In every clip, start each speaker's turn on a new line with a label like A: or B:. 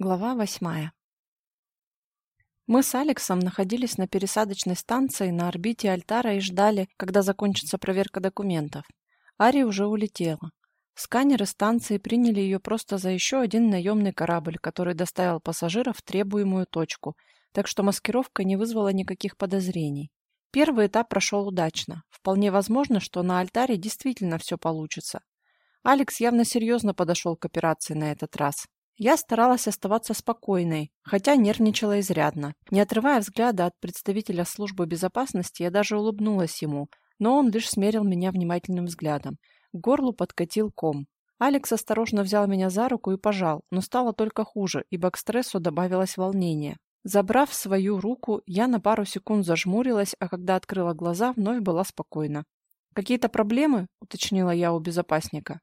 A: Глава восьмая. Мы с Алексом находились на пересадочной станции на орбите Альтара и ждали, когда закончится проверка документов. Ари уже улетела. Сканеры станции приняли ее просто за еще один наемный корабль, который доставил пассажиров в требуемую точку, так что маскировка не вызвала никаких подозрений. Первый этап прошел удачно. Вполне возможно, что на Альтаре действительно все получится. Алекс явно серьезно подошел к операции на этот раз. Я старалась оставаться спокойной, хотя нервничала изрядно. Не отрывая взгляда от представителя службы безопасности, я даже улыбнулась ему, но он лишь смерил меня внимательным взглядом. К горлу подкатил ком. Алекс осторожно взял меня за руку и пожал, но стало только хуже, ибо к стрессу добавилось волнение. Забрав свою руку, я на пару секунд зажмурилась, а когда открыла глаза, вновь была спокойна. «Какие-то проблемы?» – уточнила я у безопасника.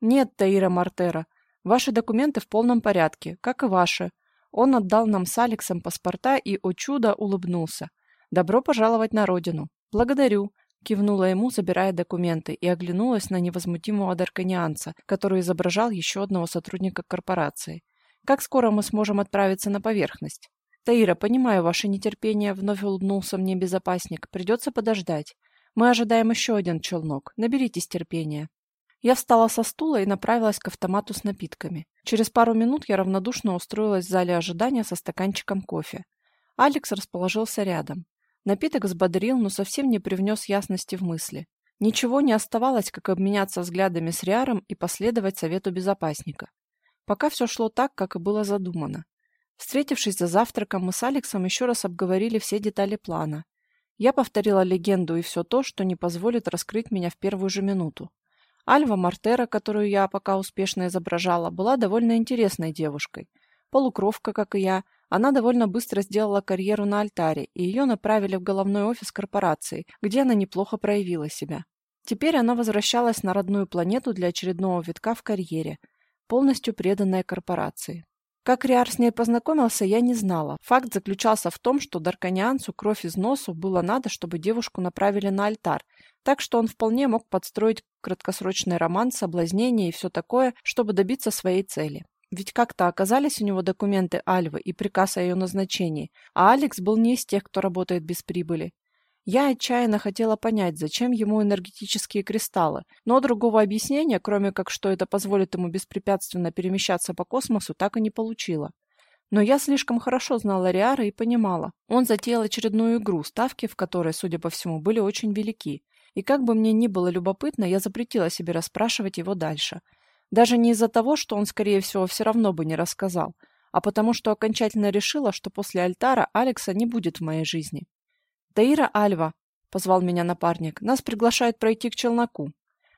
A: «Нет, Таира Мартера. Ваши документы в полном порядке, как и ваши. Он отдал нам с Алексом паспорта и, о чудо, улыбнулся. Добро пожаловать на родину. Благодарю. Кивнула ему, забирая документы, и оглянулась на невозмутимого дарканианца, который изображал еще одного сотрудника корпорации. «Как скоро мы сможем отправиться на поверхность?» «Таира, понимаю ваше нетерпение», — вновь улыбнулся мне безопасник. «Придется подождать. Мы ожидаем еще один челнок. Наберитесь терпения». Я встала со стула и направилась к автомату с напитками. Через пару минут я равнодушно устроилась в зале ожидания со стаканчиком кофе. Алекс расположился рядом. Напиток взбодрил, но совсем не привнес ясности в мысли. Ничего не оставалось, как обменяться взглядами с Риаром и последовать совету безопасника. Пока все шло так, как и было задумано. Встретившись за завтраком, мы с Алексом еще раз обговорили все детали плана. Я повторила легенду и все то, что не позволит раскрыть меня в первую же минуту. Альва Мартера, которую я пока успешно изображала, была довольно интересной девушкой. Полукровка, как и я, она довольно быстро сделала карьеру на альтаре, и ее направили в головной офис корпорации, где она неплохо проявила себя. Теперь она возвращалась на родную планету для очередного витка в карьере, полностью преданная корпорации. Как Риар с ней познакомился, я не знала. Факт заключался в том, что Дарканианцу кровь из носу было надо, чтобы девушку направили на альтар, так что он вполне мог подстроить краткосрочный роман, соблазнение и все такое, чтобы добиться своей цели. Ведь как-то оказались у него документы Альвы и приказ о ее назначении, а Алекс был не из тех, кто работает без прибыли. Я отчаянно хотела понять, зачем ему энергетические кристаллы, но другого объяснения, кроме как что это позволит ему беспрепятственно перемещаться по космосу, так и не получила. Но я слишком хорошо знала Риара и понимала, он затеял очередную игру, ставки в которой, судя по всему, были очень велики. И как бы мне ни было любопытно, я запретила себе расспрашивать его дальше. Даже не из-за того, что он, скорее всего, все равно бы не рассказал, а потому что окончательно решила, что после Альтара Алекса не будет в моей жизни. «Таира Альва», — позвал меня напарник, — «нас приглашают пройти к челноку».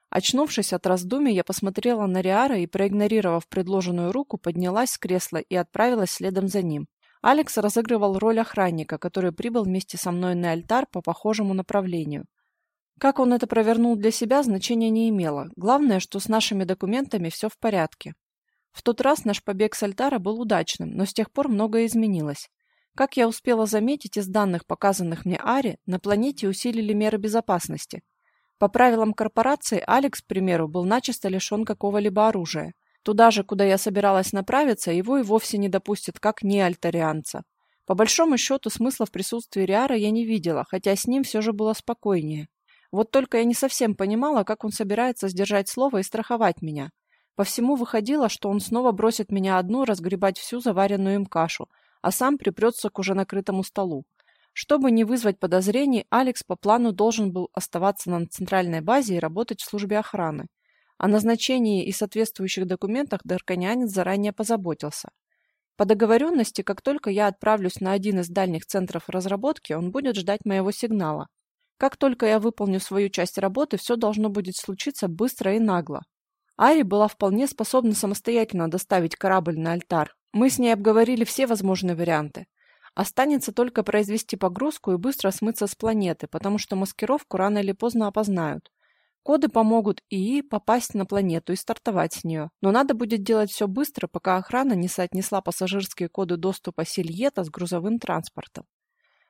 A: Очнувшись от раздумий, я посмотрела на Риара и, проигнорировав предложенную руку, поднялась с кресла и отправилась следом за ним. Алекс разыгрывал роль охранника, который прибыл вместе со мной на альтар по похожему направлению. Как он это провернул для себя, значения не имело. Главное, что с нашими документами все в порядке. В тот раз наш побег с альтара был удачным, но с тех пор многое изменилось. Как я успела заметить из данных, показанных мне Ари, на планете усилили меры безопасности. По правилам корпорации, Алекс, к примеру, был начисто лишен какого-либо оружия. Туда же, куда я собиралась направиться, его и вовсе не допустят, как не альтарианца. По большому счету, смысла в присутствии Риара я не видела, хотя с ним все же было спокойнее. Вот только я не совсем понимала, как он собирается сдержать слово и страховать меня. По всему выходило, что он снова бросит меня одну разгребать всю заваренную им кашу, а сам припрется к уже накрытому столу. Чтобы не вызвать подозрений, Алекс по плану должен был оставаться на центральной базе и работать в службе охраны. О назначении и соответствующих документах Дарканянец заранее позаботился. По договоренности, как только я отправлюсь на один из дальних центров разработки, он будет ждать моего сигнала. Как только я выполню свою часть работы, все должно будет случиться быстро и нагло. Ари была вполне способна самостоятельно доставить корабль на альтар, мы с ней обговорили все возможные варианты. Останется только произвести погрузку и быстро смыться с планеты, потому что маскировку рано или поздно опознают. Коды помогут ИИ попасть на планету и стартовать с нее, но надо будет делать все быстро, пока охрана не соотнесла пассажирские коды доступа Сильета с грузовым транспортом.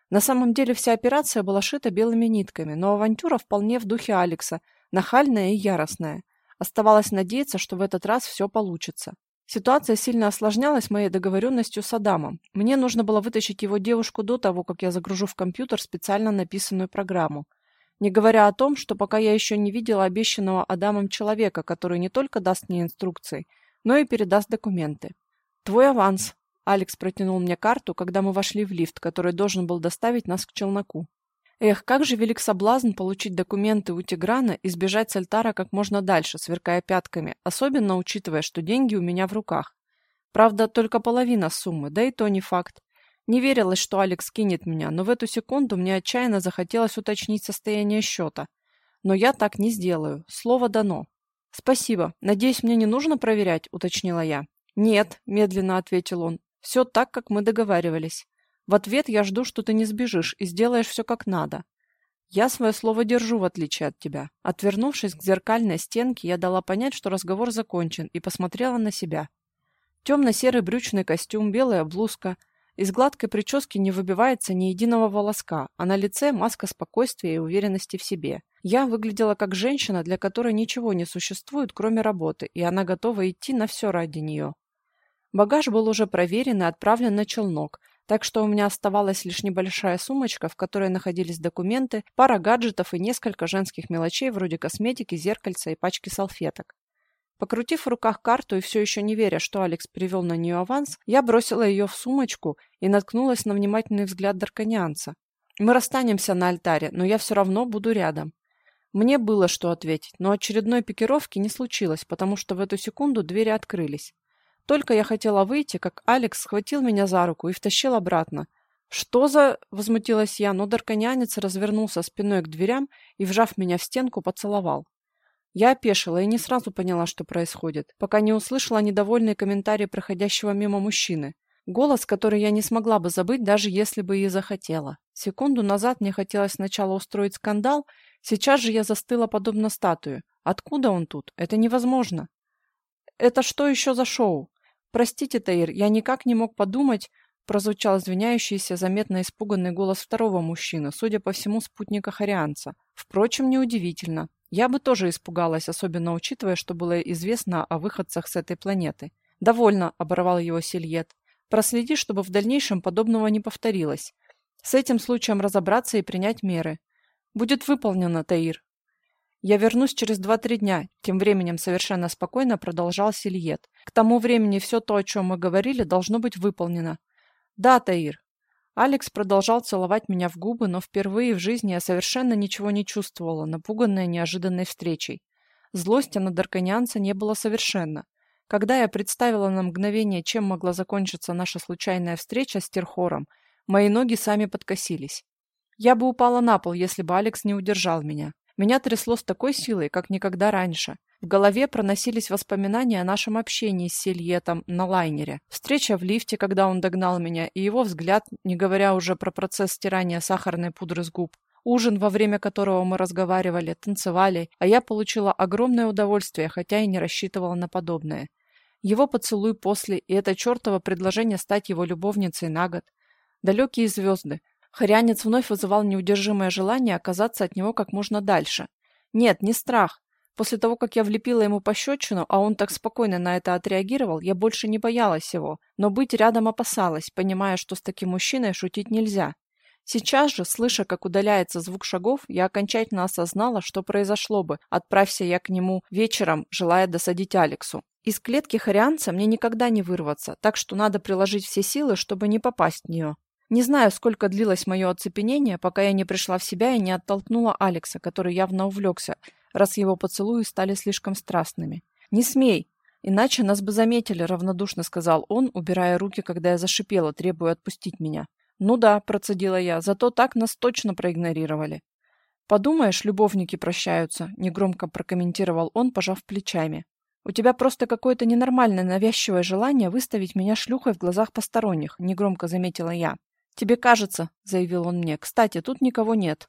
A: На самом деле вся операция была шита белыми нитками, но авантюра вполне в духе Алекса, нахальная и яростная. Оставалось надеяться, что в этот раз все получится. Ситуация сильно осложнялась моей договоренностью с Адамом. Мне нужно было вытащить его девушку до того, как я загружу в компьютер специально написанную программу. Не говоря о том, что пока я еще не видела обещанного Адамом человека, который не только даст мне инструкции, но и передаст документы. «Твой аванс», — Алекс протянул мне карту, когда мы вошли в лифт, который должен был доставить нас к челноку. Эх, как же велик соблазн получить документы у Тиграна и сбежать с альтара как можно дальше, сверкая пятками, особенно учитывая, что деньги у меня в руках. Правда, только половина суммы, да и то не факт. Не верилось, что Алекс кинет меня, но в эту секунду мне отчаянно захотелось уточнить состояние счета. Но я так не сделаю. Слово дано. «Спасибо. Надеюсь, мне не нужно проверять?» – уточнила я. «Нет», – медленно ответил он. «Все так, как мы договаривались». В ответ я жду, что ты не сбежишь и сделаешь все как надо. Я свое слово держу, в отличие от тебя. Отвернувшись к зеркальной стенке, я дала понять, что разговор закончен, и посмотрела на себя. Темно-серый брючный костюм, белая блузка. Из гладкой прически не выбивается ни единого волоска, а на лице маска спокойствия и уверенности в себе. Я выглядела как женщина, для которой ничего не существует, кроме работы, и она готова идти на все ради нее. Багаж был уже проверен и отправлен на челнок, так что у меня оставалась лишь небольшая сумочка, в которой находились документы, пара гаджетов и несколько женских мелочей вроде косметики, зеркальца и пачки салфеток. Покрутив в руках карту и все еще не веря, что Алекс привел на нее аванс, я бросила ее в сумочку и наткнулась на внимательный взгляд Дарканианца. «Мы расстанемся на альтаре, но я все равно буду рядом». Мне было что ответить, но очередной пикировки не случилось, потому что в эту секунду двери открылись. Только я хотела выйти, как Алекс схватил меня за руку и втащил обратно. «Что за...» — возмутилась я, но дарконянец развернулся спиной к дверям и, вжав меня в стенку, поцеловал. Я опешила и не сразу поняла, что происходит, пока не услышала недовольные комментарии проходящего мимо мужчины. Голос, который я не смогла бы забыть, даже если бы и захотела. Секунду назад мне хотелось сначала устроить скандал, сейчас же я застыла подобно статуе. Откуда он тут? Это невозможно. Это что еще за шоу? «Простите, Таир, я никак не мог подумать...» прозвучал извиняющийся, заметно испуганный голос второго мужчины, судя по всему, спутника Харианца. Впрочем, неудивительно. Я бы тоже испугалась, особенно учитывая, что было известно о выходцах с этой планеты. «Довольно», — оборвал его Сильет. «Проследи, чтобы в дальнейшем подобного не повторилось. С этим случаем разобраться и принять меры». «Будет выполнено, Таир», «Я вернусь через два-три дня», — тем временем совершенно спокойно продолжал Сильет. «К тому времени все то, о чем мы говорили, должно быть выполнено». «Да, Таир». Алекс продолжал целовать меня в губы, но впервые в жизни я совершенно ничего не чувствовала, напуганная неожиданной встречей. Злости на Дарканянца не было совершенно. Когда я представила на мгновение, чем могла закончиться наша случайная встреча с Терхором, мои ноги сами подкосились. Я бы упала на пол, если бы Алекс не удержал меня. Меня трясло с такой силой, как никогда раньше. В голове проносились воспоминания о нашем общении с Сильетом на лайнере. Встреча в лифте, когда он догнал меня, и его взгляд, не говоря уже про процесс стирания сахарной пудры с губ. Ужин, во время которого мы разговаривали, танцевали, а я получила огромное удовольствие, хотя и не рассчитывала на подобное. Его поцелуй после и это чертово предложение стать его любовницей на год. Далекие звезды, Хорянец вновь вызывал неудержимое желание оказаться от него как можно дальше. Нет, не страх. После того, как я влепила ему пощечину, а он так спокойно на это отреагировал, я больше не боялась его, но быть рядом опасалась, понимая, что с таким мужчиной шутить нельзя. Сейчас же, слыша, как удаляется звук шагов, я окончательно осознала, что произошло бы, отправься я к нему вечером, желая досадить Алексу. Из клетки хорианца мне никогда не вырваться, так что надо приложить все силы, чтобы не попасть в нее. Не знаю, сколько длилось мое оцепенение, пока я не пришла в себя и не оттолкнула Алекса, который явно увлекся, раз его поцелуи стали слишком страстными. «Не смей! Иначе нас бы заметили», — равнодушно сказал он, убирая руки, когда я зашипела, требуя отпустить меня. «Ну да», — процедила я, — «зато так нас точно проигнорировали». «Подумаешь, любовники прощаются», — негромко прокомментировал он, пожав плечами. «У тебя просто какое-то ненормальное навязчивое желание выставить меня шлюхой в глазах посторонних», — негромко заметила я. «Тебе кажется», — заявил он мне. «Кстати, тут никого нет».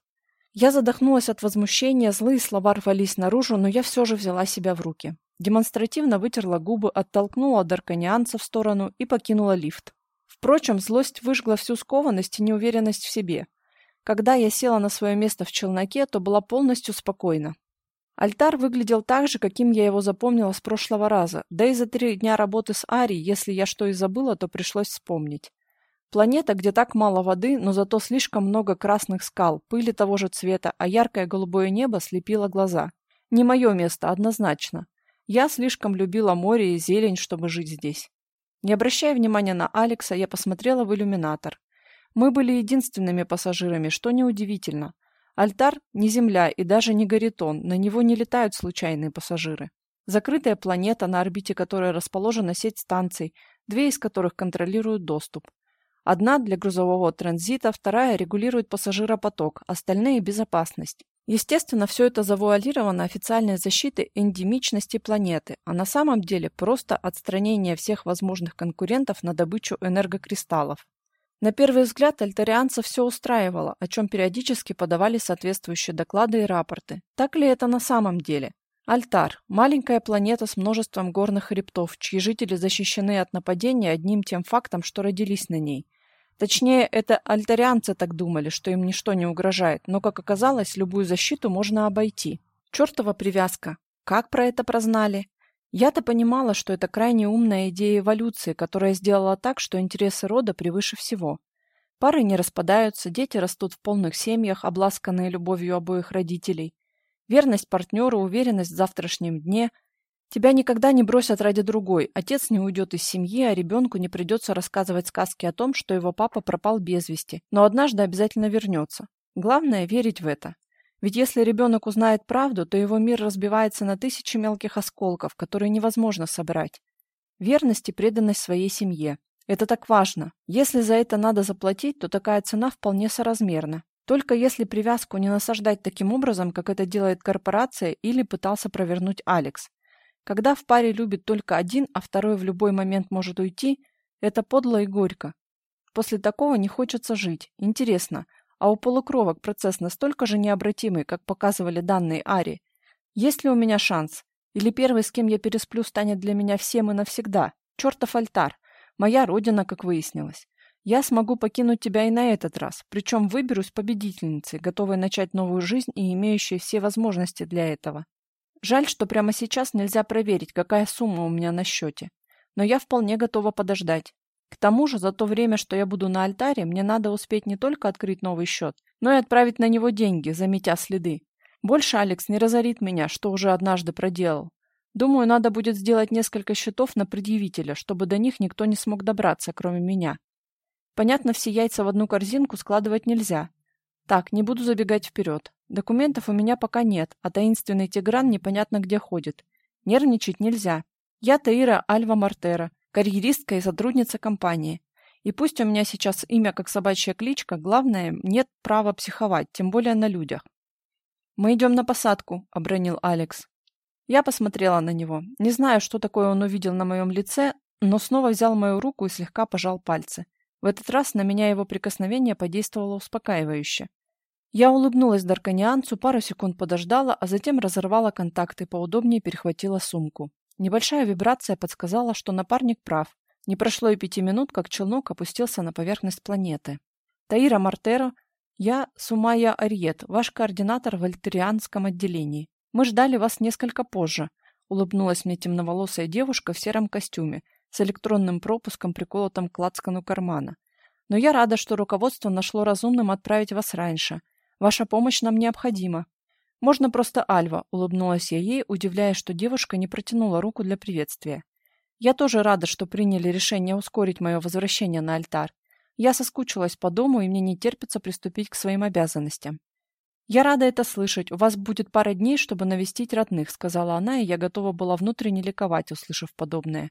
A: Я задохнулась от возмущения, злые слова рвались наружу, но я все же взяла себя в руки. Демонстративно вытерла губы, оттолкнула Дарканианца в сторону и покинула лифт. Впрочем, злость выжгла всю скованность и неуверенность в себе. Когда я села на свое место в челноке, то была полностью спокойна. Альтар выглядел так же, каким я его запомнила с прошлого раза, да и за три дня работы с Ари, если я что и забыла, то пришлось вспомнить. Планета, где так мало воды, но зато слишком много красных скал, пыли того же цвета, а яркое голубое небо слепило глаза. Не мое место, однозначно. Я слишком любила море и зелень, чтобы жить здесь. Не обращая внимания на Алекса, я посмотрела в иллюминатор. Мы были единственными пассажирами, что неудивительно. Альтар не Земля и даже не Горитон, на него не летают случайные пассажиры. Закрытая планета, на орбите которой расположена сеть станций, две из которых контролируют доступ. Одна для грузового транзита, вторая регулирует пассажиропоток, остальные – безопасность. Естественно, все это завуалировано официальной защитой эндемичности планеты, а на самом деле просто отстранение всех возможных конкурентов на добычу энергокристаллов. На первый взгляд альтарианцев все устраивало, о чем периодически подавали соответствующие доклады и рапорты. Так ли это на самом деле? Альтар – маленькая планета с множеством горных хребтов, чьи жители защищены от нападения одним тем фактом, что родились на ней. Точнее, это альтарианцы так думали, что им ничто не угрожает, но, как оказалось, любую защиту можно обойти. Чертова привязка. Как про это прознали? Я-то понимала, что это крайне умная идея эволюции, которая сделала так, что интересы рода превыше всего. Пары не распадаются, дети растут в полных семьях, обласканные любовью обоих родителей. Верность партнеру, уверенность в завтрашнем дне. Тебя никогда не бросят ради другой, отец не уйдет из семьи, а ребенку не придется рассказывать сказки о том, что его папа пропал без вести, но однажды обязательно вернется. Главное – верить в это. Ведь если ребенок узнает правду, то его мир разбивается на тысячи мелких осколков, которые невозможно собрать. Верность и преданность своей семье. Это так важно. Если за это надо заплатить, то такая цена вполне соразмерна. Только если привязку не насаждать таким образом, как это делает корпорация или пытался провернуть Алекс. Когда в паре любит только один, а второй в любой момент может уйти, это подло и горько. После такого не хочется жить. Интересно, а у полукровок процесс настолько же необратимый, как показывали данные Ари? Есть ли у меня шанс? Или первый, с кем я пересплю, станет для меня всем и навсегда? Чертов альтар. Моя родина, как выяснилось. Я смогу покинуть тебя и на этот раз, причем выберусь победительницей, готовой начать новую жизнь и имеющей все возможности для этого. Жаль, что прямо сейчас нельзя проверить, какая сумма у меня на счете. Но я вполне готова подождать. К тому же, за то время, что я буду на альтаре, мне надо успеть не только открыть новый счет, но и отправить на него деньги, заметя следы. Больше Алекс не разорит меня, что уже однажды проделал. Думаю, надо будет сделать несколько счетов на предъявителя, чтобы до них никто не смог добраться, кроме меня. Понятно, все яйца в одну корзинку складывать нельзя. Так, не буду забегать вперед. Документов у меня пока нет, а таинственный Тигран непонятно где ходит. Нервничать нельзя. Я Таира Альва Мартера, карьеристка и сотрудница компании. И пусть у меня сейчас имя как собачья кличка, главное, нет права психовать, тем более на людях. «Мы идем на посадку», — обронил Алекс. Я посмотрела на него. Не знаю, что такое он увидел на моем лице, но снова взял мою руку и слегка пожал пальцы. В этот раз на меня его прикосновение подействовало успокаивающе. Я улыбнулась Дарканианцу, пару секунд подождала, а затем разорвала контакт и поудобнее перехватила сумку. Небольшая вибрация подсказала, что напарник прав. Не прошло и пяти минут, как челнок опустился на поверхность планеты. Таира Мартеро, я Сумая Ариет, ваш координатор в альтерианском отделении. Мы ждали вас несколько позже, улыбнулась мне темноволосая девушка в сером костюме, с электронным пропуском, приколотым к лацкану кармана. Но я рада, что руководство нашло разумным отправить вас раньше. Ваша помощь нам необходима. Можно просто Альва, улыбнулась я ей, удивляясь, что девушка не протянула руку для приветствия. Я тоже рада, что приняли решение ускорить мое возвращение на альтар. Я соскучилась по дому, и мне не терпится приступить к своим обязанностям. «Я рада это слышать. У вас будет пара дней, чтобы навестить родных», — сказала она, и я готова была внутренне ликовать, услышав подобное.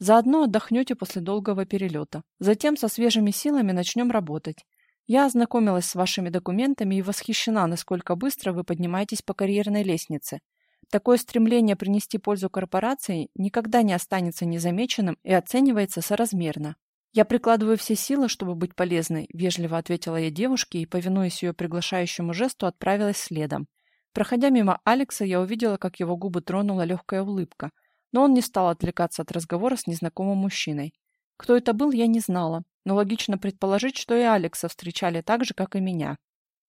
A: Заодно отдохнете после долгого перелета. Затем со свежими силами начнем работать. Я ознакомилась с вашими документами и восхищена, насколько быстро вы поднимаетесь по карьерной лестнице. Такое стремление принести пользу корпорации никогда не останется незамеченным и оценивается соразмерно. «Я прикладываю все силы, чтобы быть полезной», – вежливо ответила я девушке и, повинуясь ее приглашающему жесту, отправилась следом. Проходя мимо Алекса, я увидела, как его губы тронула легкая улыбка – но он не стал отвлекаться от разговора с незнакомым мужчиной. Кто это был, я не знала, но логично предположить, что и Алекса встречали так же, как и меня.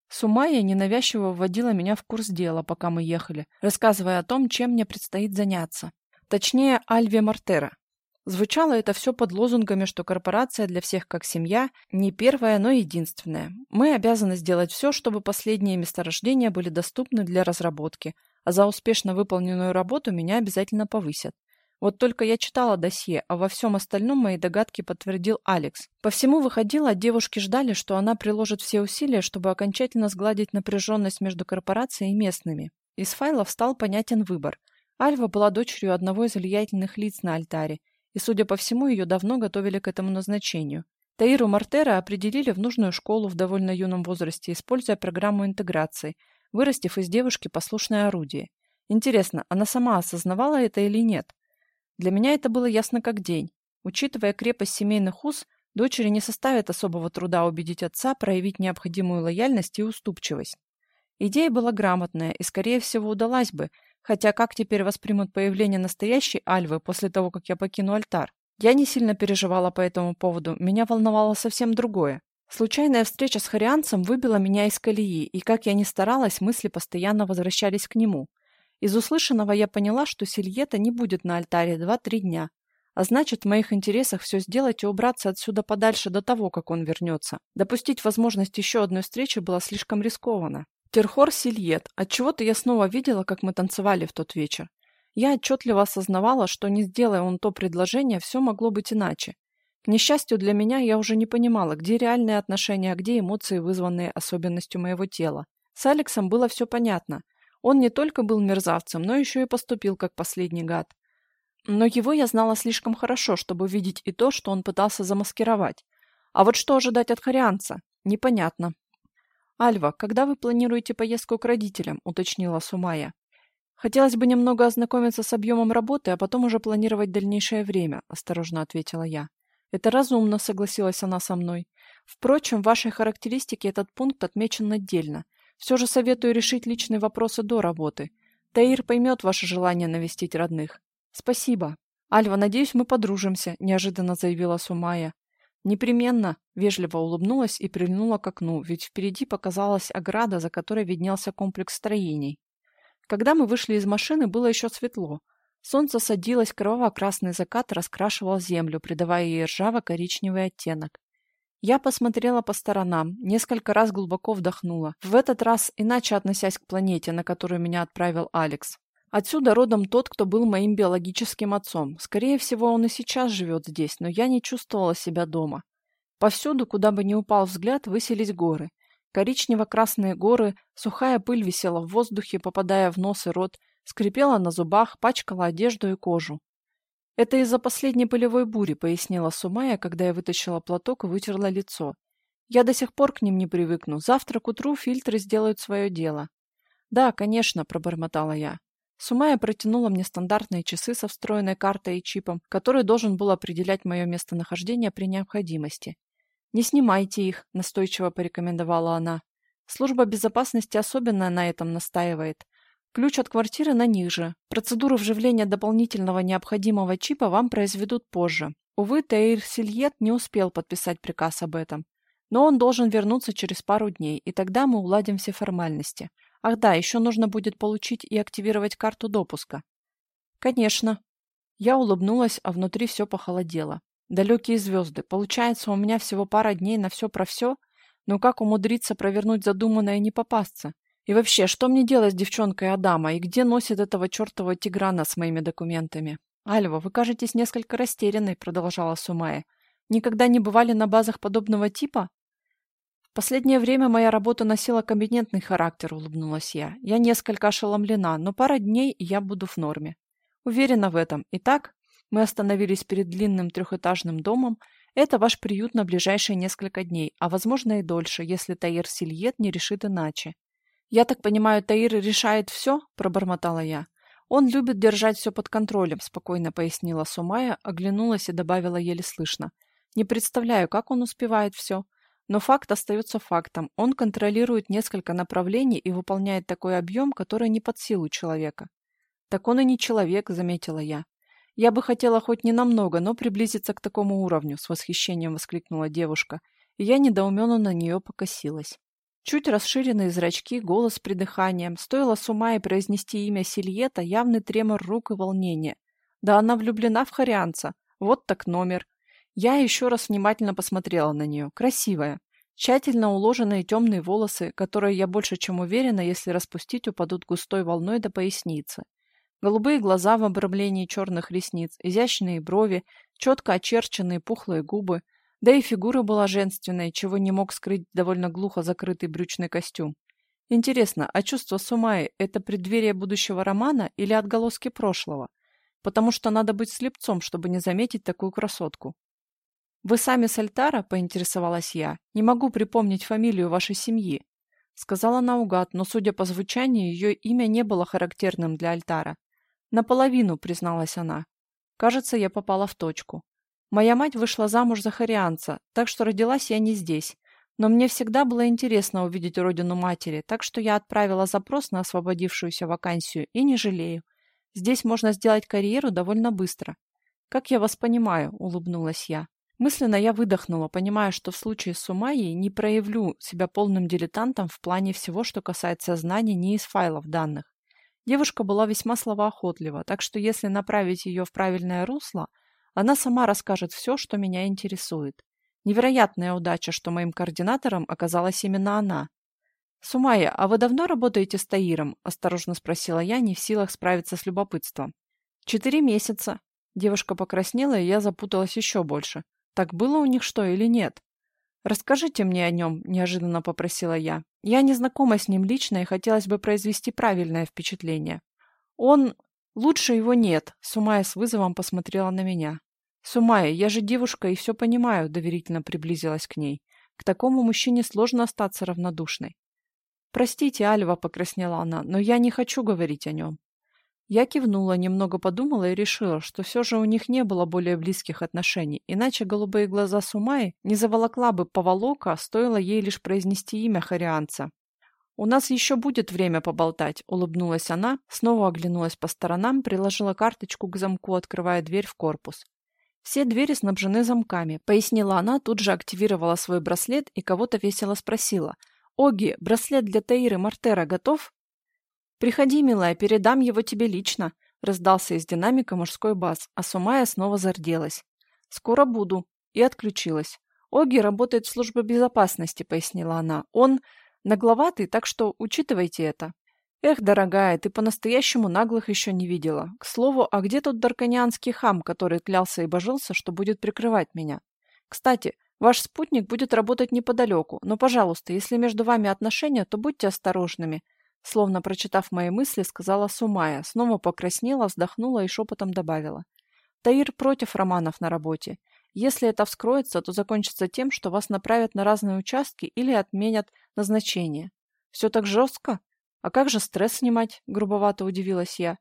A: Сумайя ненавязчиво вводила меня в курс дела, пока мы ехали, рассказывая о том, чем мне предстоит заняться. Точнее, Альве Мартера. Звучало это все под лозунгами, что корпорация для всех как семья не первая, но единственная. Мы обязаны сделать все, чтобы последние месторождения были доступны для разработки, а за успешно выполненную работу меня обязательно повысят. Вот только я читала досье, а во всем остальном мои догадки подтвердил Алекс. По всему выходило, девушки ждали, что она приложит все усилия, чтобы окончательно сгладить напряженность между корпорацией и местными. Из файлов стал понятен выбор. Альва была дочерью одного из влиятельных лиц на альтаре, и, судя по всему, ее давно готовили к этому назначению. Таиру Мартера определили в нужную школу в довольно юном возрасте, используя программу интеграции, вырастив из девушки послушное орудие. Интересно, она сама осознавала это или нет? Для меня это было ясно как день. Учитывая крепость семейных уз, дочери не составит особого труда убедить отца проявить необходимую лояльность и уступчивость. Идея была грамотная и, скорее всего, удалась бы, хотя как теперь воспримут появление настоящей Альвы после того, как я покину альтар? Я не сильно переживала по этому поводу, меня волновало совсем другое. Случайная встреча с Харианцем выбила меня из колеи, и как я ни старалась, мысли постоянно возвращались к нему. Из услышанного я поняла, что Сильета не будет на альтаре два-три дня. А значит, в моих интересах все сделать и убраться отсюда подальше до того, как он вернется. Допустить возможность еще одной встречи было слишком рискованно. Терхор Сильет. Отчего-то я снова видела, как мы танцевали в тот вечер. Я отчетливо осознавала, что не сделая он то предложение, все могло быть иначе. К несчастью для меня, я уже не понимала, где реальные отношения, а где эмоции, вызванные особенностью моего тела. С Алексом было все понятно. Он не только был мерзавцем, но еще и поступил как последний гад. Но его я знала слишком хорошо, чтобы видеть и то, что он пытался замаскировать. А вот что ожидать от Харианца? Непонятно. «Альва, когда вы планируете поездку к родителям?» – уточнила Сумая. «Хотелось бы немного ознакомиться с объемом работы, а потом уже планировать дальнейшее время», – осторожно ответила я. «Это разумно», – согласилась она со мной. «Впрочем, в вашей характеристике этот пункт отмечен отдельно. Все же советую решить личные вопросы до работы. Таир поймет ваше желание навестить родных. Спасибо. Альва, надеюсь, мы подружимся, неожиданно заявила Сумая. Непременно, вежливо улыбнулась и прильнула к окну, ведь впереди показалась ограда, за которой виднелся комплекс строений. Когда мы вышли из машины, было еще светло. Солнце садилось, кроваво-красный закат раскрашивал землю, придавая ей ржаво-коричневый оттенок. Я посмотрела по сторонам, несколько раз глубоко вдохнула, в этот раз иначе относясь к планете, на которую меня отправил Алекс. Отсюда родом тот, кто был моим биологическим отцом. Скорее всего, он и сейчас живет здесь, но я не чувствовала себя дома. Повсюду, куда бы ни упал взгляд, высились горы. Коричнево-красные горы, сухая пыль висела в воздухе, попадая в нос и рот, скрипела на зубах, пачкала одежду и кожу. «Это из-за последней полевой бури», — пояснила Сумая, когда я вытащила платок и вытерла лицо. «Я до сих пор к ним не привыкну. Завтра к утру фильтры сделают свое дело». «Да, конечно», — пробормотала я. Сумая протянула мне стандартные часы со встроенной картой и чипом, который должен был определять мое местонахождение при необходимости. «Не снимайте их», — настойчиво порекомендовала она. «Служба безопасности особенно на этом настаивает. Ключ от квартиры на них же. Процедуру вживления дополнительного необходимого чипа вам произведут позже. Увы, Тейр Сильет не успел подписать приказ об этом. Но он должен вернуться через пару дней, и тогда мы уладим все формальности. Ах да, еще нужно будет получить и активировать карту допуска. Конечно. Я улыбнулась, а внутри все похолодело. Далекие звезды. Получается, у меня всего пара дней на все про все? Но как умудриться провернуть задуманное и не попасться? И вообще, что мне делать с девчонкой Адама, и где носит этого чертова Тиграна с моими документами? Альва, вы кажетесь несколько растерянной, продолжала Сумая. Никогда не бывали на базах подобного типа? В последнее время моя работа носила кабинетный характер, улыбнулась я. Я несколько ошеломлена, но пара дней, я буду в норме. Уверена в этом. Итак, мы остановились перед длинным трехэтажным домом. Это ваш приют на ближайшие несколько дней, а возможно и дольше, если Таир Сильет не решит иначе. «Я так понимаю, Таир решает все?» – пробормотала я. «Он любит держать все под контролем», – спокойно пояснила Сумая, оглянулась и добавила еле слышно. «Не представляю, как он успевает все. Но факт остается фактом. Он контролирует несколько направлений и выполняет такой объем, который не под силу человека». «Так он и не человек», – заметила я. «Я бы хотела хоть не намного, но приблизиться к такому уровню», – с восхищением воскликнула девушка, и я недоуменно на нее покосилась. Чуть расширенные зрачки, голос с придыханием. Стоило с ума и произнести имя Сильета, явный тремор рук и волнение. Да она влюблена в Харианца. Вот так номер. Я еще раз внимательно посмотрела на нее. Красивая. Тщательно уложенные темные волосы, которые, я больше чем уверена, если распустить, упадут густой волной до поясницы. Голубые глаза в обрамлении черных ресниц, изящные брови, четко очерченные пухлые губы, да и фигура была женственной, чего не мог скрыть довольно глухо закрытый брючный костюм. Интересно, а чувство Сумаи – это преддверие будущего романа или отголоски прошлого? Потому что надо быть слепцом, чтобы не заметить такую красотку. «Вы сами с Альтара?» – поинтересовалась я. «Не могу припомнить фамилию вашей семьи». Сказала наугад, но, судя по звучанию, ее имя не было характерным для Альтара. «Наполовину», – призналась она. «Кажется, я попала в точку. Моя мать вышла замуж за харианца, так что родилась я не здесь. Но мне всегда было интересно увидеть родину матери, так что я отправила запрос на освободившуюся вакансию и не жалею. Здесь можно сделать карьеру довольно быстро. «Как я вас понимаю», — улыбнулась я. Мысленно я выдохнула, понимая, что в случае с Умайей не проявлю себя полным дилетантом в плане всего, что касается знаний не из файлов данных. Девушка была весьма словоохотлива, так что если направить ее в правильное русло, она сама расскажет все, что меня интересует. Невероятная удача, что моим координатором оказалась именно она. «Сумая, а вы давно работаете с Таиром?» – осторожно спросила я, не в силах справиться с любопытством. «Четыре месяца». Девушка покраснела, и я запуталась еще больше. Так было у них что или нет? «Расскажите мне о нем», – неожиданно попросила я. «Я не знакома с ним лично и хотелось бы произвести правильное впечатление». «Он... Лучше его нет», – Сумая с вызовом посмотрела на меня. «Сумая, я же девушка и все понимаю», – доверительно приблизилась к ней. «К такому мужчине сложно остаться равнодушной». «Простите, Альва», – покраснела она, – «но я не хочу говорить о нем». Я кивнула, немного подумала и решила, что все же у них не было более близких отношений, иначе голубые глаза Сумаи не заволокла бы поволока, стоило ей лишь произнести имя Харианца. «У нас еще будет время поболтать», — улыбнулась она, снова оглянулась по сторонам, приложила карточку к замку, открывая дверь в корпус. «Все двери снабжены замками», — пояснила она, тут же активировала свой браслет и кого-то весело спросила. «Оги, браслет для Таиры Мартера готов?» «Приходи, милая, передам его тебе лично», — раздался из динамика мужской бас, а Сумая снова зарделась. «Скоро буду», — и отключилась. «Оги работает в службе безопасности», — пояснила она. «Он нагловатый, так что учитывайте это». «Эх, дорогая, ты по-настоящему наглых еще не видела. К слову, а где тот дарканианский хам, который клялся и божился, что будет прикрывать меня? Кстати, ваш спутник будет работать неподалеку, но, пожалуйста, если между вами отношения, то будьте осторожными. Словно прочитав мои мысли, сказала Сумая, снова покраснела, вздохнула и шепотом добавила. Таир против романов на работе. Если это вскроется, то закончится тем, что вас направят на разные участки или отменят назначение. Все так жестко? А как же стресс снимать? Грубовато удивилась я.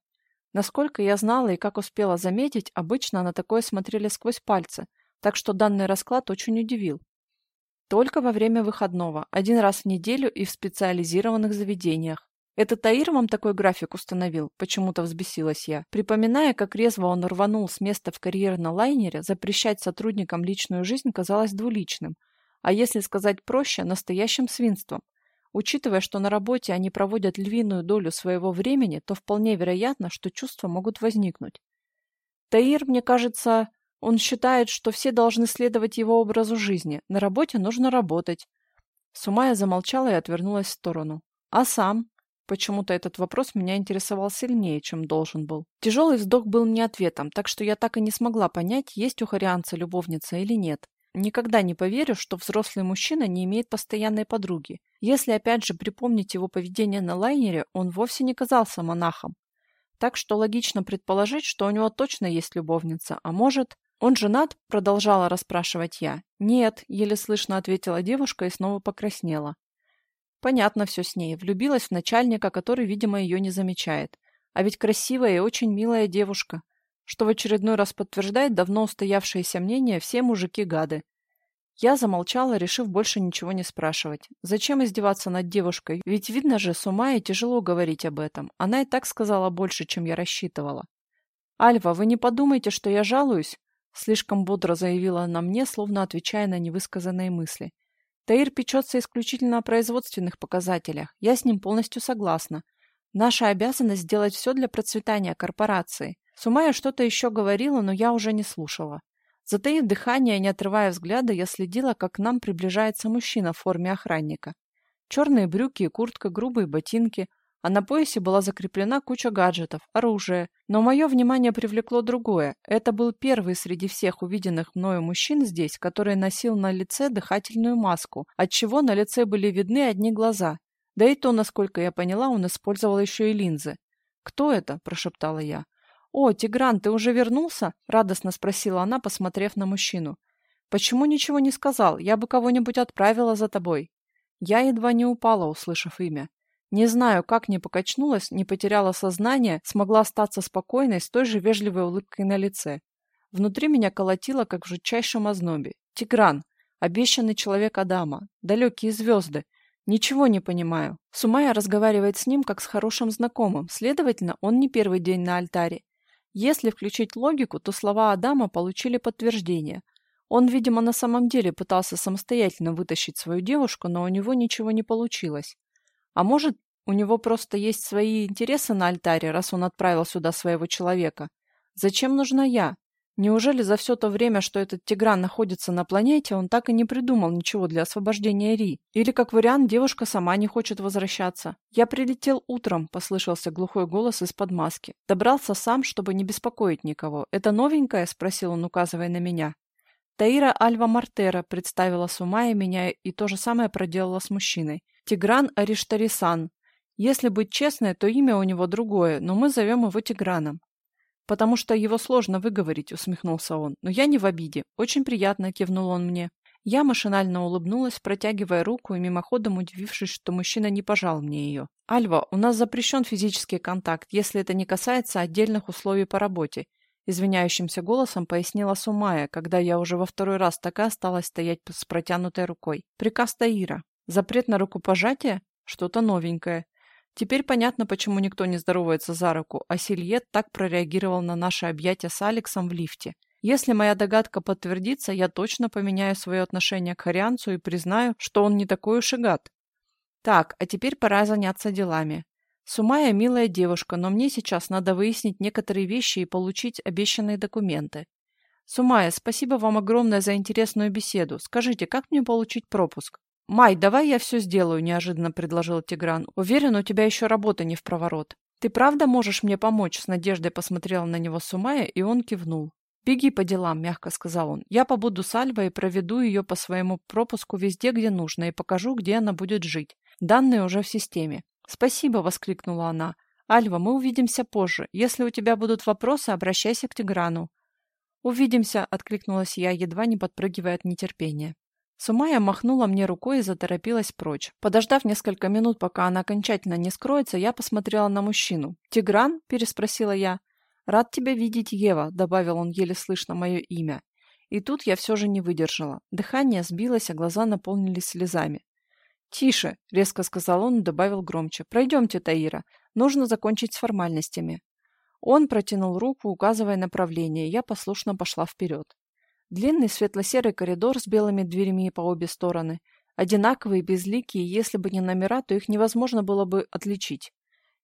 A: Насколько я знала и как успела заметить, обычно на такое смотрели сквозь пальцы, так что данный расклад очень удивил. Только во время выходного, один раз в неделю и в специализированных заведениях. «Это Таир вам такой график установил?» – почему-то взбесилась я. Припоминая, как резво он рванул с места в карьер на лайнере, запрещать сотрудникам личную жизнь казалось двуличным. А если сказать проще – настоящим свинством. Учитывая, что на работе они проводят львиную долю своего времени, то вполне вероятно, что чувства могут возникнуть. Таир, мне кажется, он считает, что все должны следовать его образу жизни. На работе нужно работать. Сумая замолчала и отвернулась в сторону. А сам? Почему-то этот вопрос меня интересовал сильнее, чем должен был. Тяжелый вздох был не ответом, так что я так и не смогла понять, есть у Харианца любовница или нет. Никогда не поверю, что взрослый мужчина не имеет постоянной подруги. Если опять же припомнить его поведение на лайнере, он вовсе не казался монахом. Так что логично предположить, что у него точно есть любовница, а может... «Он женат?» – продолжала расспрашивать я. «Нет», – еле слышно ответила девушка и снова покраснела. Понятно все с ней. Влюбилась в начальника, который, видимо, ее не замечает. А ведь красивая и очень милая девушка. Что в очередной раз подтверждает давно устоявшееся мнение «все мужики гады». Я замолчала, решив больше ничего не спрашивать. Зачем издеваться над девушкой? Ведь видно же, с ума и тяжело говорить об этом. Она и так сказала больше, чем я рассчитывала. «Альва, вы не подумайте, что я жалуюсь?» Слишком бодро заявила она мне, словно отвечая на невысказанные мысли. Таир печется исключительно о производственных показателях. Я с ним полностью согласна. Наша обязанность сделать все для процветания корпорации. Сумая что-то еще говорила, но я уже не слушала. Затаив дыхание, не отрывая взгляда, я следила, как к нам приближается мужчина в форме охранника. Черные брюки и куртка, грубые ботинки, а на поясе была закреплена куча гаджетов, оружия. Но мое внимание привлекло другое. Это был первый среди всех увиденных мною мужчин здесь, который носил на лице дыхательную маску, отчего на лице были видны одни глаза. Да и то, насколько я поняла, он использовал еще и линзы. «Кто это?» – прошептала я. «О, Тигран, ты уже вернулся?» – радостно спросила она, посмотрев на мужчину. «Почему ничего не сказал? Я бы кого-нибудь отправила за тобой». Я едва не упала, услышав имя. Не знаю, как не покачнулась, не потеряла сознание, смогла остаться спокойной с той же вежливой улыбкой на лице. Внутри меня колотило, как в жутчайшем ознобе. Тигран, обещанный человек Адама, далекие звезды. Ничего не понимаю. Сумая разговаривает с ним, как с хорошим знакомым, следовательно, он не первый день на альтаре. Если включить логику, то слова Адама получили подтверждение. Он, видимо, на самом деле пытался самостоятельно вытащить свою девушку, но у него ничего не получилось. А может, у него просто есть свои интересы на альтаре, раз он отправил сюда своего человека? Зачем нужна я? Неужели за все то время, что этот Тигран находится на планете, он так и не придумал ничего для освобождения Ри? Или, как вариант, девушка сама не хочет возвращаться? «Я прилетел утром», — послышался глухой голос из-под маски. Добрался сам, чтобы не беспокоить никого. «Это новенькое?» — спросил он, указывая на меня. Таира Альва Мартера представила Сумая меня и то же самое проделала с мужчиной. Тигран Ариштарисан. Если быть честной, то имя у него другое, но мы зовем его Тиграном. «Потому что его сложно выговорить», — усмехнулся он. «Но я не в обиде. Очень приятно», — кивнул он мне. Я машинально улыбнулась, протягивая руку и мимоходом удивившись, что мужчина не пожал мне ее. «Альва, у нас запрещен физический контакт, если это не касается отдельных условий по работе извиняющимся голосом пояснила Сумая, когда я уже во второй раз так и осталась стоять с протянутой рукой. Приказ Таира. Запрет на рукопожатие? Что-то новенькое. Теперь понятно, почему никто не здоровается за руку, а Сильет так прореагировал на наше объятие с Алексом в лифте. Если моя догадка подтвердится, я точно поменяю свое отношение к Харианцу и признаю, что он не такой уж и гад. Так, а теперь пора заняться делами. Сумая милая девушка, но мне сейчас надо выяснить некоторые вещи и получить обещанные документы. Сумая, спасибо вам огромное за интересную беседу. Скажите, как мне получить пропуск? Май, давай я все сделаю, неожиданно предложил Тигран. Уверен, у тебя еще работа не в проворот. Ты правда можешь мне помочь? С надеждой посмотрела на него Сумая, и он кивнул. «Беги по делам», — мягко сказал он. «Я побуду с Альвой и проведу ее по своему пропуску везде, где нужно, и покажу, где она будет жить. Данные уже в системе. «Спасибо!» — воскликнула она. «Альва, мы увидимся позже. Если у тебя будут вопросы, обращайся к Тиграну». «Увидимся!» — откликнулась я, едва не подпрыгивая от нетерпения. Сумая махнула мне рукой и заторопилась прочь. Подождав несколько минут, пока она окончательно не скроется, я посмотрела на мужчину. «Тигран?» – переспросила я. «Рад тебя видеть, Ева», – добавил он еле слышно мое имя. И тут я все же не выдержала. Дыхание сбилось, а глаза наполнились слезами. «Тише!» — резко сказал он и добавил громче. «Пройдемте, Таира. Нужно закончить с формальностями». Он протянул руку, указывая направление, и я послушно пошла вперед. Длинный светло-серый коридор с белыми дверями по обе стороны. Одинаковые, безликие, если бы не номера, то их невозможно было бы отличить.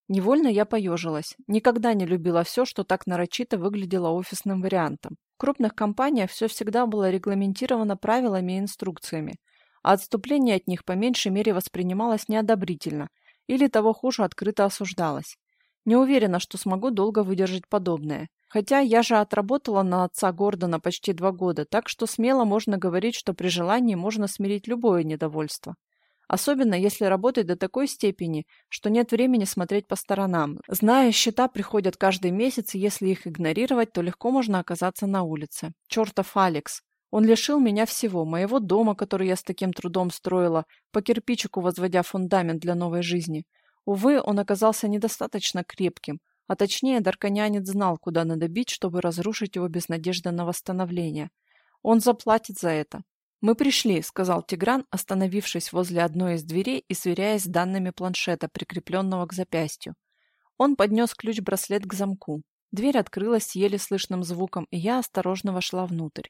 A: Невольно я поежилась. Никогда не любила все, что так нарочито выглядело офисным вариантом. В крупных компаниях все всегда было регламентировано правилами и инструкциями а отступление от них по меньшей мере воспринималось неодобрительно или того хуже открыто осуждалось. Не уверена, что смогу долго выдержать подобное. Хотя я же отработала на отца Гордона почти два года, так что смело можно говорить, что при желании можно смирить любое недовольство. Особенно если работать до такой степени, что нет времени смотреть по сторонам. Зная, счета приходят каждый месяц, и если их игнорировать, то легко можно оказаться на улице. Чертов Алекс. Он лишил меня всего, моего дома, который я с таким трудом строила, по кирпичику возводя фундамент для новой жизни. Увы, он оказался недостаточно крепким, а точнее Дарканянец знал, куда надо бить, чтобы разрушить его без надежды на восстановление. Он заплатит за это. «Мы пришли», — сказал Тигран, остановившись возле одной из дверей и сверяясь с данными планшета, прикрепленного к запястью. Он поднес ключ-браслет к замку. Дверь открылась еле слышным звуком, и я осторожно вошла внутрь.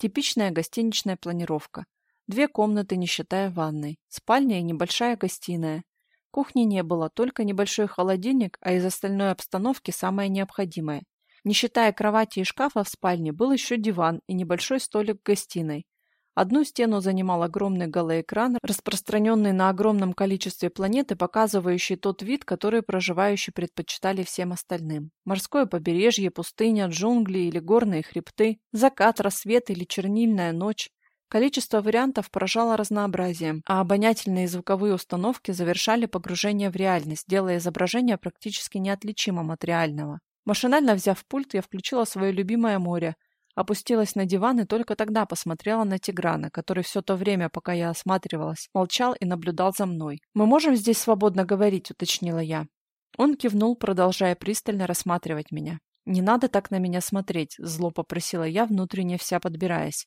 A: Типичная гостиничная планировка. Две комнаты, не считая ванной, спальня и небольшая гостиная. Кухни не было, только небольшой холодильник, а из остальной обстановки самое необходимое. Не считая кровати и шкафа в спальне, был еще диван и небольшой столик в гостиной. Одну стену занимал огромный голоэкран, распространенный на огромном количестве планет и показывающий тот вид, который проживающие предпочитали всем остальным. Морское побережье, пустыня, джунгли или горные хребты, закат, рассвет или чернильная ночь. Количество вариантов поражало разнообразием, а обонятельные и звуковые установки завершали погружение в реальность, делая изображение практически неотличимым от реального. Машинально взяв пульт, я включила свое любимое море – Опустилась на диван и только тогда посмотрела на Тиграна, который все то время, пока я осматривалась, молчал и наблюдал за мной. «Мы можем здесь свободно говорить?» – уточнила я. Он кивнул, продолжая пристально рассматривать меня. «Не надо так на меня смотреть», – зло попросила я, внутренне вся подбираясь.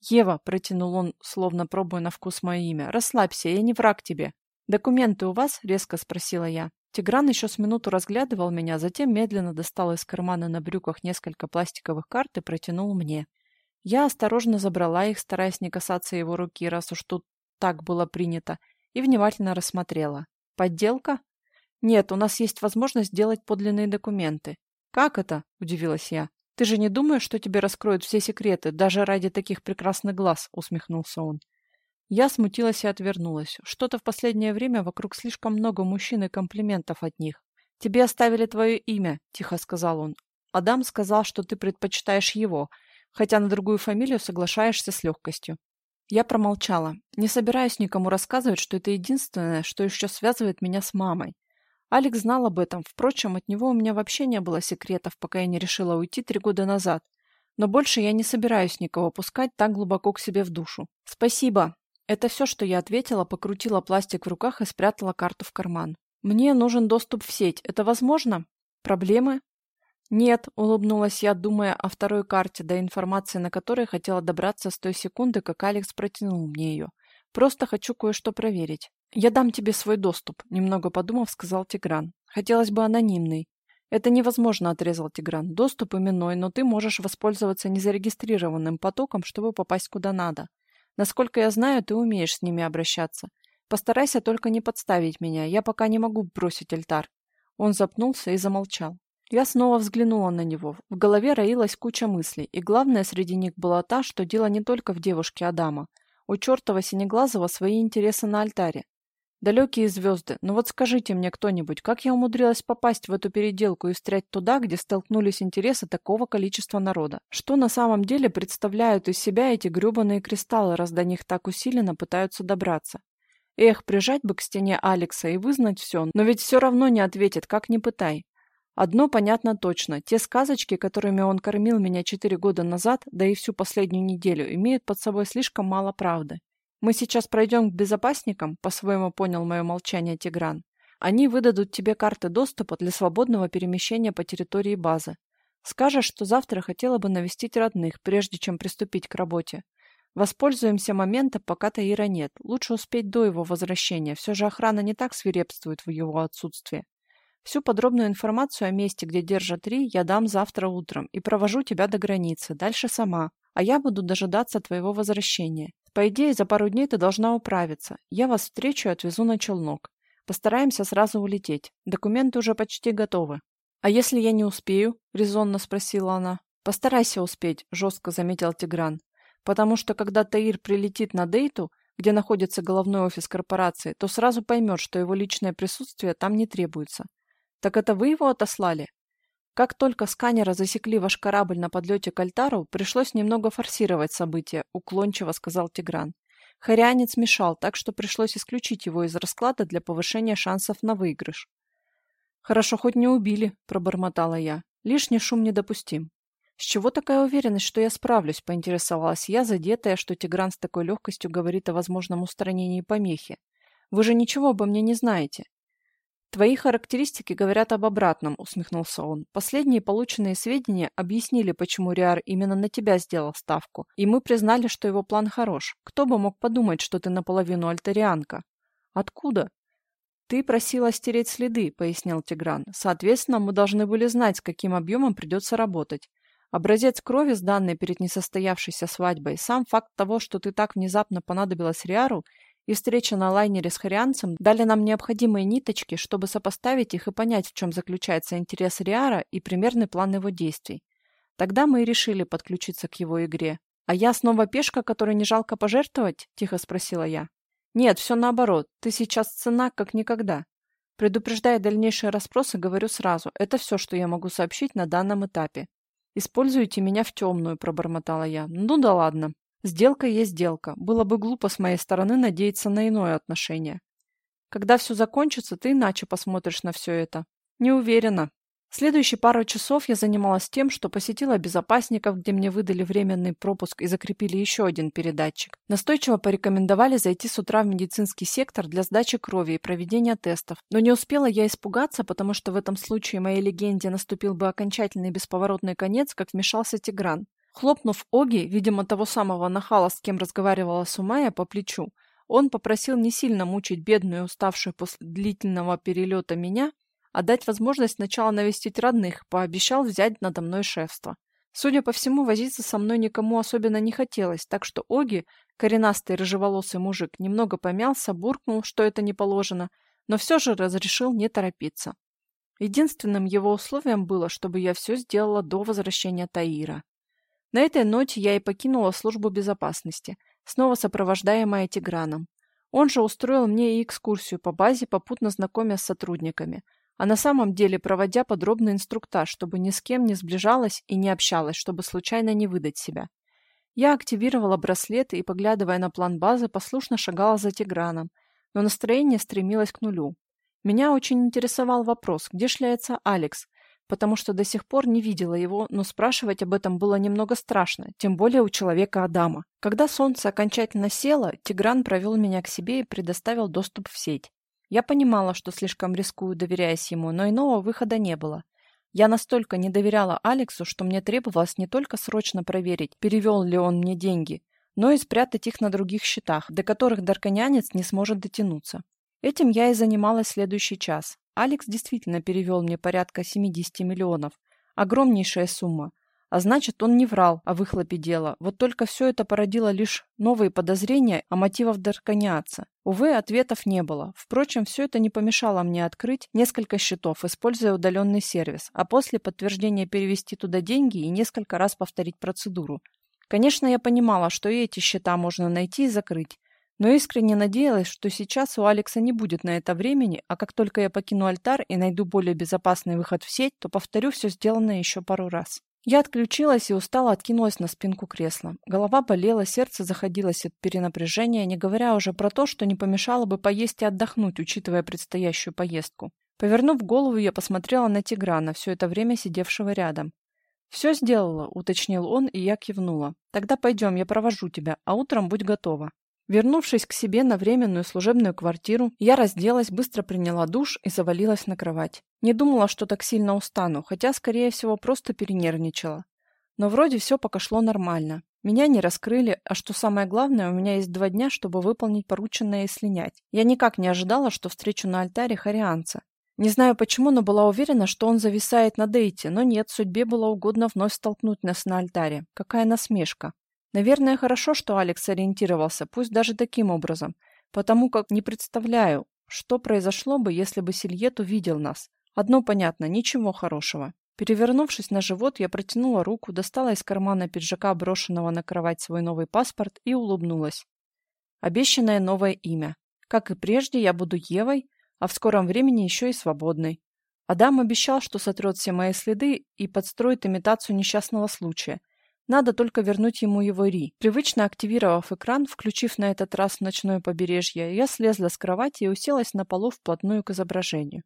A: «Ева», – протянул он, словно пробуя на вкус мое имя, – «расслабься, я не враг тебе». «Документы у вас?» – резко спросила я. Тигран еще с минуту разглядывал меня, затем медленно достал из кармана на брюках несколько пластиковых карт и протянул мне. Я осторожно забрала их, стараясь не касаться его руки, раз уж тут так было принято, и внимательно рассмотрела. «Подделка?» «Нет, у нас есть возможность сделать подлинные документы». «Как это?» – удивилась я. «Ты же не думаешь, что тебе раскроют все секреты, даже ради таких прекрасных глаз?» – усмехнулся он. Я смутилась и отвернулась. Что-то в последнее время вокруг слишком много мужчин и комплиментов от них. «Тебе оставили твое имя», — тихо сказал он. «Адам сказал, что ты предпочитаешь его, хотя на другую фамилию соглашаешься с легкостью». Я промолчала. Не собираюсь никому рассказывать, что это единственное, что еще связывает меня с мамой. Алекс знал об этом. Впрочем, от него у меня вообще не было секретов, пока я не решила уйти три года назад. Но больше я не собираюсь никого пускать так глубоко к себе в душу. «Спасибо», это все, что я ответила, покрутила пластик в руках и спрятала карту в карман. «Мне нужен доступ в сеть. Это возможно? Проблемы?» «Нет», — улыбнулась я, думая о второй карте, до информации на которой хотела добраться с той секунды, как Алекс протянул мне ее. «Просто хочу кое-что проверить». «Я дам тебе свой доступ», — немного подумав, сказал Тигран. «Хотелось бы анонимный». «Это невозможно», — отрезал Тигран. «Доступ именной, но ты можешь воспользоваться незарегистрированным потоком, чтобы попасть куда надо. Насколько я знаю, ты умеешь с ними обращаться. Постарайся только не подставить меня, я пока не могу бросить альтар». Он запнулся и замолчал. Я снова взглянула на него. В голове роилась куча мыслей, и главное среди них была та, что дело не только в девушке Адама. У чертова Синеглазого свои интересы на альтаре. Далекие звезды, ну вот скажите мне кто-нибудь, как я умудрилась попасть в эту переделку и встрять туда, где столкнулись интересы такого количества народа? Что на самом деле представляют из себя эти грёбаные кристаллы, раз до них так усиленно пытаются добраться? Эх, прижать бы к стене Алекса и вызнать все, но ведь все равно не ответит, как ни пытай. Одно понятно точно, те сказочки, которыми он кормил меня четыре года назад, да и всю последнюю неделю, имеют под собой слишком мало правды. «Мы сейчас пройдем к безопасникам», — по-своему понял мое молчание Тигран. «Они выдадут тебе карты доступа для свободного перемещения по территории базы. Скажешь, что завтра хотела бы навестить родных, прежде чем приступить к работе. Воспользуемся моментом, пока Таира нет. Лучше успеть до его возвращения, все же охрана не так свирепствует в его отсутствие. Всю подробную информацию о месте, где держат Ри, я дам завтра утром и провожу тебя до границы, дальше сама, а я буду дожидаться твоего возвращения. По идее, за пару дней ты должна управиться. Я вас встречу и отвезу на челнок. Постараемся сразу улететь. Документы уже почти готовы. А если я не успею? резонно спросила она. Постарайся успеть, жестко заметил Тигран. Потому что когда Таир прилетит на Дейту, где находится головной офис корпорации, то сразу поймет, что его личное присутствие там не требуется. Так это вы его отослали? Как только сканеры засекли ваш корабль на подлете к Альтару, пришлось немного форсировать события, уклончиво сказал Тигран. Харианец мешал, так что пришлось исключить его из расклада для повышения шансов на выигрыш. «Хорошо, хоть не убили», — пробормотала я. «Лишний шум недопустим». «С чего такая уверенность, что я справлюсь?» — поинтересовалась я, задетая, что Тигран с такой легкостью говорит о возможном устранении помехи. «Вы же ничего обо мне не знаете. «Твои характеристики говорят об обратном», — усмехнулся он. «Последние полученные сведения объяснили, почему Риар именно на тебя сделал ставку, и мы признали, что его план хорош. Кто бы мог подумать, что ты наполовину альтарианка?» «Откуда?» «Ты просила стереть следы», — пояснил Тигран. «Соответственно, мы должны были знать, с каким объемом придется работать. Образец крови, сданный перед несостоявшейся свадьбой, сам факт того, что ты так внезапно понадобилась Риару, и встреча на лайнере с Харианцем дали нам необходимые ниточки, чтобы сопоставить их и понять, в чем заключается интерес Риара и примерный план его действий. Тогда мы и решили подключиться к его игре. «А я снова пешка, которой не жалко пожертвовать?» – тихо спросила я. «Нет, все наоборот. Ты сейчас цена как никогда». Предупреждая дальнейшие расспросы, говорю сразу. Это все, что я могу сообщить на данном этапе. «Используйте меня в темную», – пробормотала я. «Ну да ладно». Сделка есть сделка. Было бы глупо с моей стороны надеяться на иное отношение. Когда все закончится, ты иначе посмотришь на все это. Не уверена. Следующие пару часов я занималась тем, что посетила безопасников, где мне выдали временный пропуск и закрепили еще один передатчик. Настойчиво порекомендовали зайти с утра в медицинский сектор для сдачи крови и проведения тестов. Но не успела я испугаться, потому что в этом случае моей легенде наступил бы окончательный бесповоротный конец, как вмешался Тигран. Хлопнув Оги, видимо, того самого нахала, с кем разговаривала Сумая, по плечу, он попросил не сильно мучить бедную, уставшую после длительного перелета меня, а дать возможность сначала навестить родных, пообещал взять надо мной шефство. Судя по всему, возиться со мной никому особенно не хотелось, так что Оги, коренастый рыжеволосый мужик, немного помялся, буркнул, что это не положено, но все же разрешил не торопиться. Единственным его условием было, чтобы я все сделала до возвращения Таира. На этой ноте я и покинула службу безопасности, снова сопровождаемая Тиграном. Он же устроил мне и экскурсию по базе, попутно знакомя с сотрудниками, а на самом деле проводя подробный инструктаж, чтобы ни с кем не сближалась и не общалась, чтобы случайно не выдать себя. Я активировала браслеты и, поглядывая на план базы, послушно шагала за Тиграном, но настроение стремилось к нулю. Меня очень интересовал вопрос, где шляется Алекс, потому что до сих пор не видела его, но спрашивать об этом было немного страшно, тем более у человека Адама. Когда солнце окончательно село, Тигран провел меня к себе и предоставил доступ в сеть. Я понимала, что слишком рискую, доверяясь ему, но иного выхода не было. Я настолько не доверяла Алексу, что мне требовалось не только срочно проверить, перевел ли он мне деньги, но и спрятать их на других счетах, до которых дарканянец не сможет дотянуться. Этим я и занималась следующий час. Алекс действительно перевел мне порядка 70 миллионов. Огромнейшая сумма. А значит, он не врал о выхлопе дела. Вот только все это породило лишь новые подозрения о мотивах Дарканиаца. Увы, ответов не было. Впрочем, все это не помешало мне открыть несколько счетов, используя удаленный сервис, а после подтверждения перевести туда деньги и несколько раз повторить процедуру. Конечно, я понимала, что и эти счета можно найти и закрыть, но искренне надеялась, что сейчас у Алекса не будет на это времени, а как только я покину альтар и найду более безопасный выход в сеть, то повторю все сделанное еще пару раз. Я отключилась и устало откинулась на спинку кресла. Голова болела, сердце заходилось от перенапряжения, не говоря уже про то, что не помешало бы поесть и отдохнуть, учитывая предстоящую поездку. Повернув голову, я посмотрела на Тиграна, все это время сидевшего рядом. «Все сделала», — уточнил он, и я кивнула. «Тогда пойдем, я провожу тебя, а утром будь готова». Вернувшись к себе на временную служебную квартиру, я разделась, быстро приняла душ и завалилась на кровать. Не думала, что так сильно устану, хотя, скорее всего, просто перенервничала. Но вроде все пока шло нормально. Меня не раскрыли, а что самое главное, у меня есть два дня, чтобы выполнить порученное и слинять. Я никак не ожидала, что встречу на альтаре Харианца. Не знаю почему, но была уверена, что он зависает на дейте, но нет, судьбе было угодно вновь столкнуть нас на альтаре. Какая насмешка. Наверное, хорошо, что Алекс ориентировался, пусть даже таким образом, потому как не представляю, что произошло бы, если бы Сильет увидел нас. Одно понятно, ничего хорошего. Перевернувшись на живот, я протянула руку, достала из кармана пиджака, брошенного на кровать, свой новый паспорт и улыбнулась. Обещанное новое имя. Как и прежде, я буду Евой, а в скором времени еще и свободной. Адам обещал, что сотрет все мои следы и подстроит имитацию несчастного случая, надо только вернуть ему его Ри. Привычно активировав экран, включив на этот раз ночное побережье, я слезла с кровати и уселась на полу вплотную к изображению.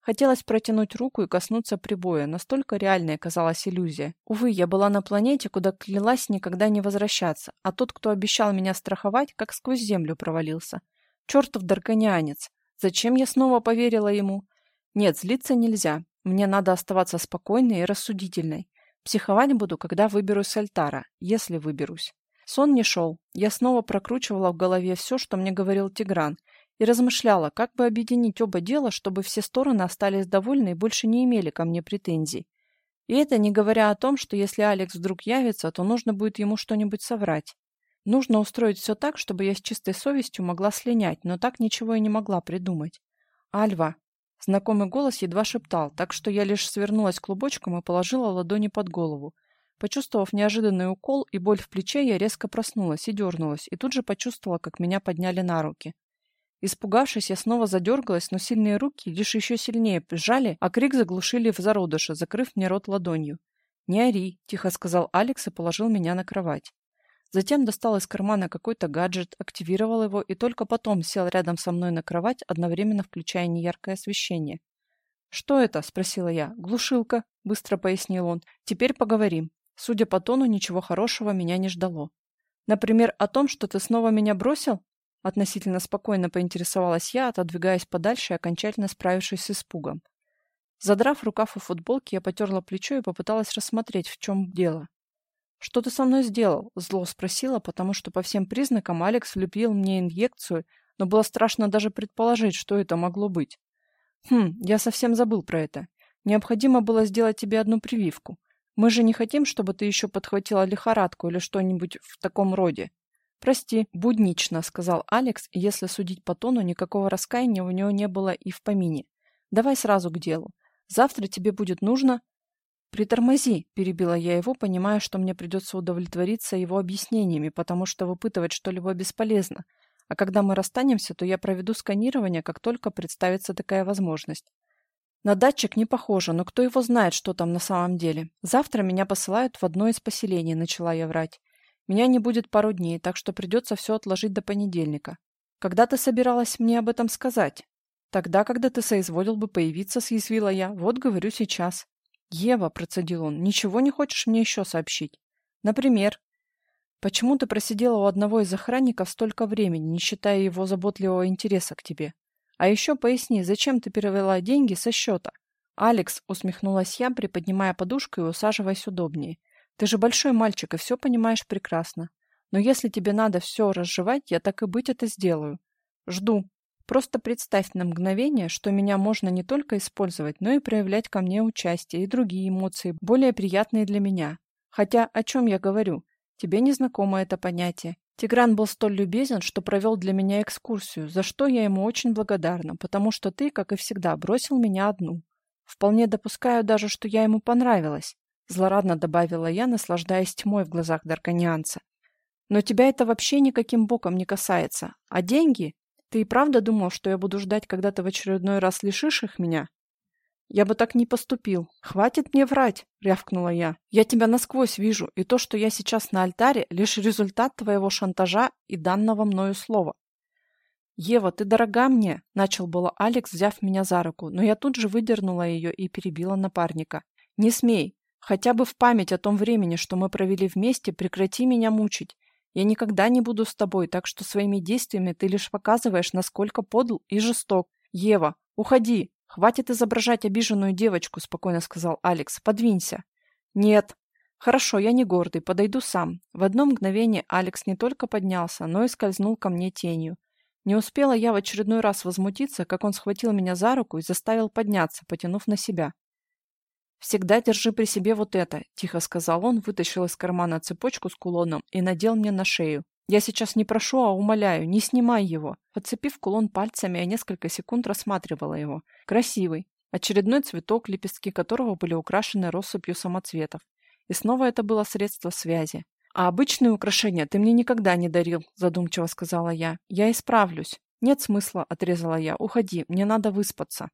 A: Хотелось протянуть руку и коснуться прибоя, настолько реальной казалась иллюзия. Увы, я была на планете, куда клялась никогда не возвращаться, а тот, кто обещал меня страховать, как сквозь землю провалился. Чертов дарканианец! Зачем я снова поверила ему? Нет, злиться нельзя. Мне надо оставаться спокойной и рассудительной. Психовать буду, когда выберусь с альтара, если выберусь. Сон не шел. Я снова прокручивала в голове все, что мне говорил Тигран, и размышляла, как бы объединить оба дела, чтобы все стороны остались довольны и больше не имели ко мне претензий. И это не говоря о том, что если Алекс вдруг явится, то нужно будет ему что-нибудь соврать. Нужно устроить все так, чтобы я с чистой совестью могла слинять, но так ничего и не могла придумать. «Альва!» Знакомый голос едва шептал, так что я лишь свернулась клубочком и положила ладони под голову. Почувствовав неожиданный укол и боль в плече, я резко проснулась и дернулась, и тут же почувствовала, как меня подняли на руки. Испугавшись, я снова задергалась, но сильные руки лишь еще сильнее сжали, а крик заглушили в зародыше, закрыв мне рот ладонью. «Не ори», — тихо сказал Алекс и положил меня на кровать. Затем достал из кармана какой-то гаджет, активировал его и только потом сел рядом со мной на кровать, одновременно включая неяркое освещение. «Что это?» — спросила я. «Глушилка», — быстро пояснил он. «Теперь поговорим». Судя по тону, ничего хорошего меня не ждало. «Например, о том, что ты снова меня бросил?» Относительно спокойно поинтересовалась я, отодвигаясь подальше и окончательно справившись с испугом. Задрав рукав у футболки, я потерла плечо и попыталась рассмотреть, в чем дело. «Что ты со мной сделал?» – зло спросила, потому что по всем признакам Алекс влепил мне инъекцию, но было страшно даже предположить, что это могло быть. «Хм, я совсем забыл про это. Необходимо было сделать тебе одну прививку. Мы же не хотим, чтобы ты еще подхватила лихорадку или что-нибудь в таком роде. «Прости, буднично», — сказал Алекс, и если судить по тону, никакого раскаяния у него не было и в помине. «Давай сразу к делу. Завтра тебе будет нужно...» «Притормози», — перебила я его, понимая, что мне придется удовлетвориться его объяснениями, потому что выпытывать что-либо бесполезно. А когда мы расстанемся, то я проведу сканирование, как только представится такая возможность. На датчик не похоже, но кто его знает, что там на самом деле. Завтра меня посылают в одно из поселений, начала я врать. Меня не будет пару дней, так что придется все отложить до понедельника. Когда ты собиралась мне об этом сказать? Тогда, когда ты соизволил бы появиться, съязвила я. Вот говорю сейчас. Ева, процедил он, ничего не хочешь мне еще сообщить? Например, почему ты просидела у одного из охранников столько времени, не считая его заботливого интереса к тебе? А еще поясни, зачем ты перевела деньги со счета? Алекс, усмехнулась я, приподнимая подушку и усаживаясь удобнее. Ты же большой мальчик и все понимаешь прекрасно. Но если тебе надо все разжевать, я так и быть это сделаю. Жду. Просто представь на мгновение, что меня можно не только использовать, но и проявлять ко мне участие и другие эмоции, более приятные для меня. Хотя о чем я говорю? Тебе не знакомо это понятие. Тигран был столь любезен, что провел для меня экскурсию, за что я ему очень благодарна, потому что ты, как и всегда, бросил меня одну. Вполне допускаю даже, что я ему понравилась. Злорадно добавила я, наслаждаясь тьмой в глазах Дарканианца. Но тебя это вообще никаким боком не касается. А деньги? Ты и правда думал, что я буду ждать, когда ты в очередной раз лишишь их меня? Я бы так не поступил. Хватит мне врать, рявкнула я. Я тебя насквозь вижу, и то, что я сейчас на альтаре, лишь результат твоего шантажа и данного мною слова. «Ева, ты дорога мне!» – начал было Алекс, взяв меня за руку, но я тут же выдернула ее и перебила напарника. «Не смей! Хотя бы в память о том времени, что мы провели вместе, прекрати меня мучить. Я никогда не буду с тобой, так что своими действиями ты лишь показываешь, насколько подл и жесток. Ева, уходи. Хватит изображать обиженную девочку, спокойно сказал Алекс. Подвинься. Нет. Хорошо, я не гордый, подойду сам. В одно мгновение Алекс не только поднялся, но и скользнул ко мне тенью. Не успела я в очередной раз возмутиться, как он схватил меня за руку и заставил подняться, потянув на себя. «Всегда держи при себе вот это», — тихо сказал он, вытащил из кармана цепочку с кулоном и надел мне на шею. «Я сейчас не прошу, а умоляю, не снимай его». Подцепив кулон пальцами, я несколько секунд рассматривала его. Красивый. Очередной цветок, лепестки которого были украшены россыпью самоцветов. И снова это было средство связи. «А обычные украшения ты мне никогда не дарил», — задумчиво сказала я. «Я исправлюсь». «Нет смысла», — отрезала я. «Уходи, мне надо выспаться».